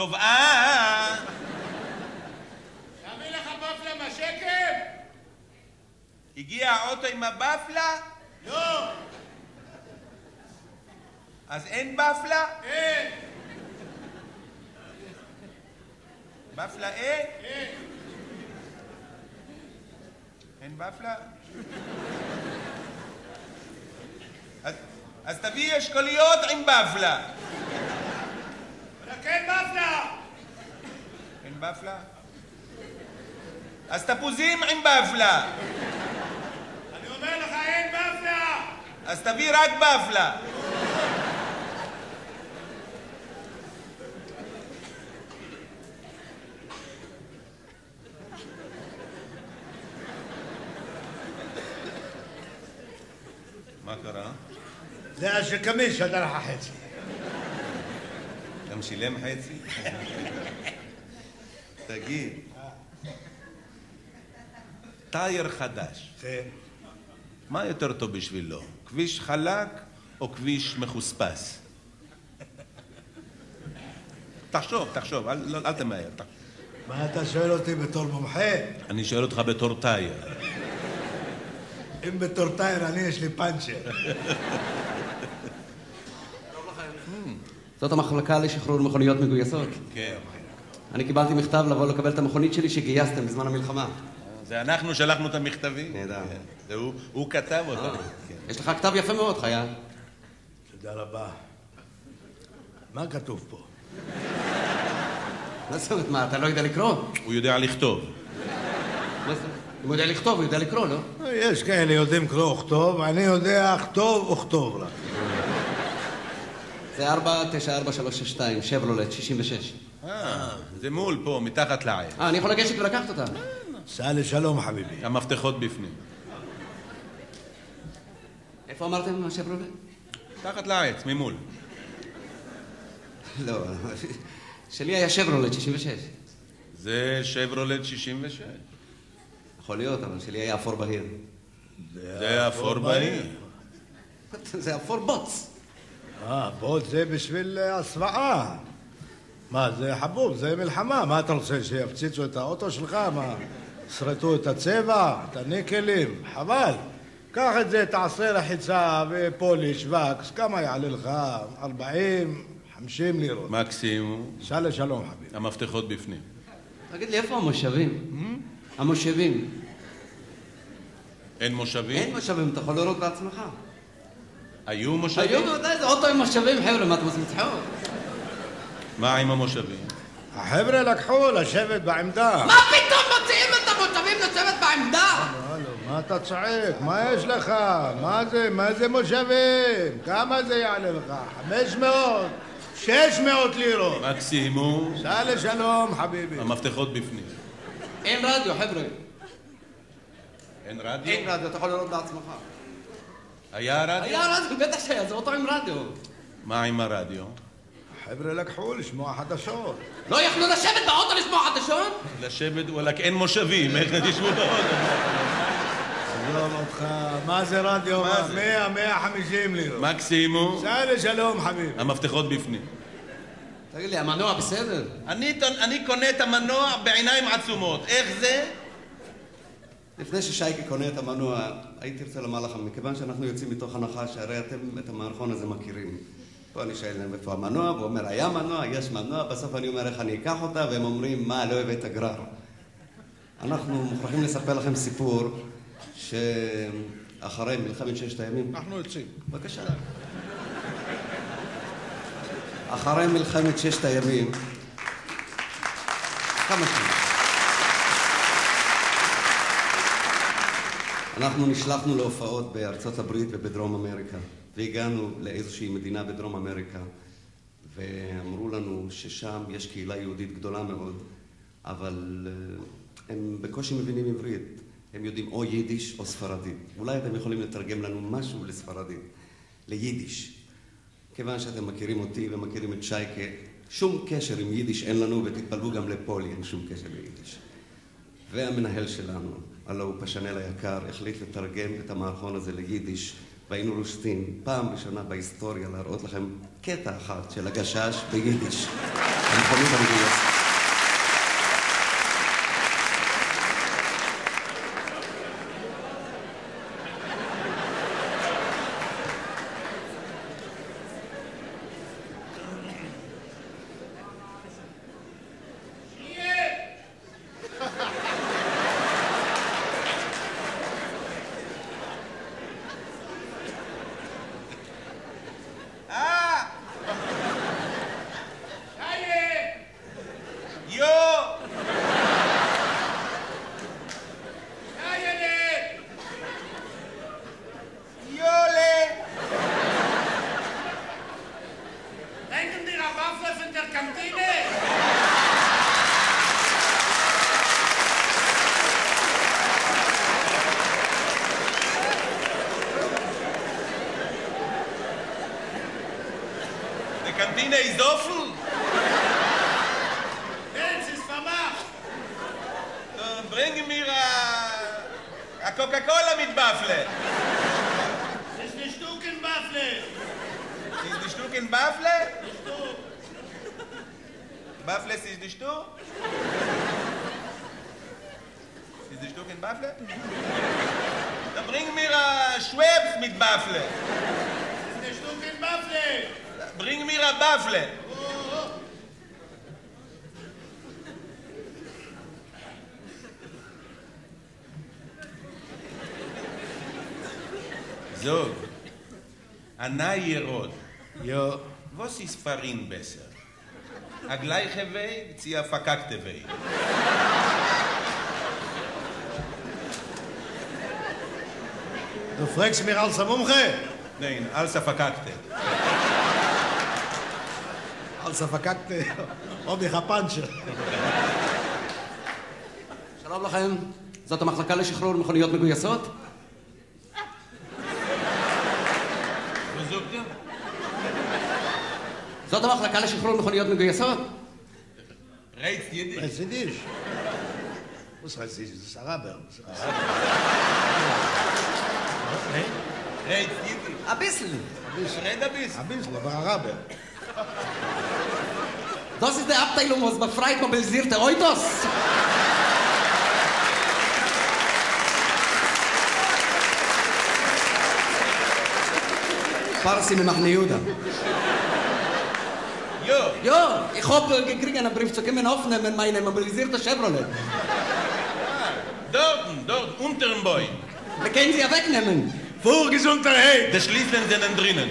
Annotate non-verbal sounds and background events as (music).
טוב, אה... תביא לך בפלה מהשקם? הגיע האוטו עם הבפלה? לא, אז אין בפלה? אין, בפלה אין? אין. אין בפלה? אז, אז תביא אשכוליות עם בפלה. רק אין בפלה! בפלה? אז תפוזים עם בפלה. אני אומר לך, אין בפלה! אז תביא רק בפלה. מה קרה? זה השקמי שדר לך חצי. גם שילם חצי? תגיד, טייר חדש, כן. מה יותר טוב בשבילו? כביש חלק או כביש מחוספס? תחשוב, תחשוב, אל, לא, אל תמהר. מה אתה שואל אותי בתור מומחה? אני שואל אותך בתור טייר. אם בתור טייר אני יש לי פאנצ'ר. (laughs) זאת המחלקה לשחרור מכוניות מגויסות. כן. אני קיבלתי מכתב לבוא לקבל את המכונית שלי שגייסתם בזמן המלחמה. זה אנחנו שלחנו את המכתבים. נהדר. כן. הוא, כתב אותם. אה, כן. יש לך כתב יפה מאוד, חייל. תודה רבה. מה כתוב פה? מה זאת אומרת, מה, אתה לא יודע לקרוא? הוא יודע לכתוב. אם הוא יודע לכתוב, הוא יודע לקרוא, לא? יש כאלה יודעים קרוא וכתוב, אני יודע כתוב וכתוב רק. זה 494362, שברולט, 66. אה, זה מול פה, מתחת לעץ. אה, אני יכול לגשת ולקחת אותה. סע לשלום חביבי. המפתחות בפנים. איפה אמרתם השברולט? מתחת לעץ, ממול. לא, שלי היה שברולט, 66. זה שברולט 66. יכול להיות, אבל שלי היה אפור בהיר. זה אפור בהיר. זה אפור בוץ. אה, בוא, זה בשביל אה, הסוואה. מה, זה חבוב, זה מלחמה. מה אתה רוצה, שיפציצו את האוטו שלך? מה, ישרטו את הצבע, את הניקלים? חבל. קח את זה, תעשה רחיצה ופוליש, וקס, כמה יעלה לך? 40, 50 לירות. מקסימום. סע לשלום, חביבי. המפתחות בפנים. תגיד לי, איפה המושבים? המושבים. אין מושבים? אין מושבים, אתה יכול לראות בעצמך. היו מושבים? היום בוודאי זה אוטו עם מושבים, חבר'ה, מה אתם עושים צחוק? מה עם המושבים? החבר'ה לקחו לשבת בעמדה. מה פתאום מוציאים את המושבים לשבת בעמדה? הלו, מה אתה צועק? מה יש לך? מה זה? מה זה מושבים? כמה זה יעלה לך? 500? 600 לירות. מקסימום. סע לשלום, חביבי. המפתחות בפנים. אין רדיו, חבר'ה. אין רדיו? אין רדיו, אתה יכול לראות בעצמך. היה רדיו? היה רדיו, בטח שהיה, זה אוטו עם רדיו. מה עם הרדיו? החבר'ה לקחו לשמוע חדשות. לא יכלו לשבת באוטו לשמוע חדשות? לשבת, וואלכ, אין מושבים, איך תשבו באוטו? עזוב אותך, מה זה רדיו? מה זה? 100, 150 לירות. מקסימום. סע לשלום, חביבי. המפתחות בפנים. תגיד לי, המנוע בסדר? אני, אני קונה את המנוע בעיניים עצומות. איך זה? לפני ששייקי קונה את המנוע, הייתי רוצה לומר לכם, מכיוון שאנחנו יוצאים מתוך הנחה שהרי אתם את המערכון הזה מכירים. פה אני שואל להם איפה המנוע, והוא אומר, היה מנוע, יש מנוע, בסוף אני אומר איך אני אקח אותה, והם אומרים, מה, לא הבאת גרר. אנחנו מוכרחים לספר לכם סיפור שאחרי מלחמת ששת הימים... אנחנו יוצאים. בבקשה. אחרי מלחמת ששת הימים... כמה שנים? אנחנו נשלחנו להופעות בארצות הברית ובדרום אמריקה, והגענו לאיזושהי מדינה בדרום אמריקה, ואמרו לנו ששם יש קהילה יהודית גדולה מאוד, אבל אה, הם בקושי מבינים עברית. הם יודעים או יידיש או ספרדית. אולי אתם יכולים לתרגם לנו משהו לספרדית, ליידיש. כיוון שאתם מכירים אותי ומכירים את שייקה, שום קשר עם יידיש אין לנו, ותתפלאו גם לפולי אין שום קשר ליידיש. והמנהל שלנו, הלו הוא פשנל היקר, החליט לתרגם את המערכון הזה ליידיש, והיינו רושטים פעם ראשונה בהיסטוריה להראות לכם קטע אחד של הגשש ביידיש. המכונית המגויסת. Kantine ist offen! Jetzt ist vermacht. Äh, Bring mir a, a Coca-Cola mit Baffle. Das ist eine Stuckenwaffle. Ist die Stück in Baffle? Stuck. Baffle ist die Stück? Ist die Stück in Baffle? Dann bring mir a Schwebs mit Baffle. Mir a Baffle. So, a neue Rot. יא, Was ist für ihn besser? A gleiche Weg, sie a verkackte Weg. du fragst mich als ein Mumche? Nein, als a verkackte. על ספקת אה, עובי חפנצ'ר. שלום לכם, זאת המחלקה לשחרור מכוניות מגויסות? זאת המחלקה לשחרור מכוניות מגויסות? רייט יידיש. רייט יידיש. אוס רייט יידיש, זה סראבר. רייט יידיש. אביסל. רייט אביסל. אביסל, אבל הראבר. Das ist die Abteilung, was befreit mobilisierte Autos. Farsi من احنا يودا Jo. Jo, ich hoffe, äh, wir kriegen einen Brief zu kommen aufnehmen, meine mobilisierte mobilisierten Chevrolet. Dort, dort, unter dem Boy. Wir können Sie ja wegnehmen. Vorgesundheit. Die Schließlern sind drinnen.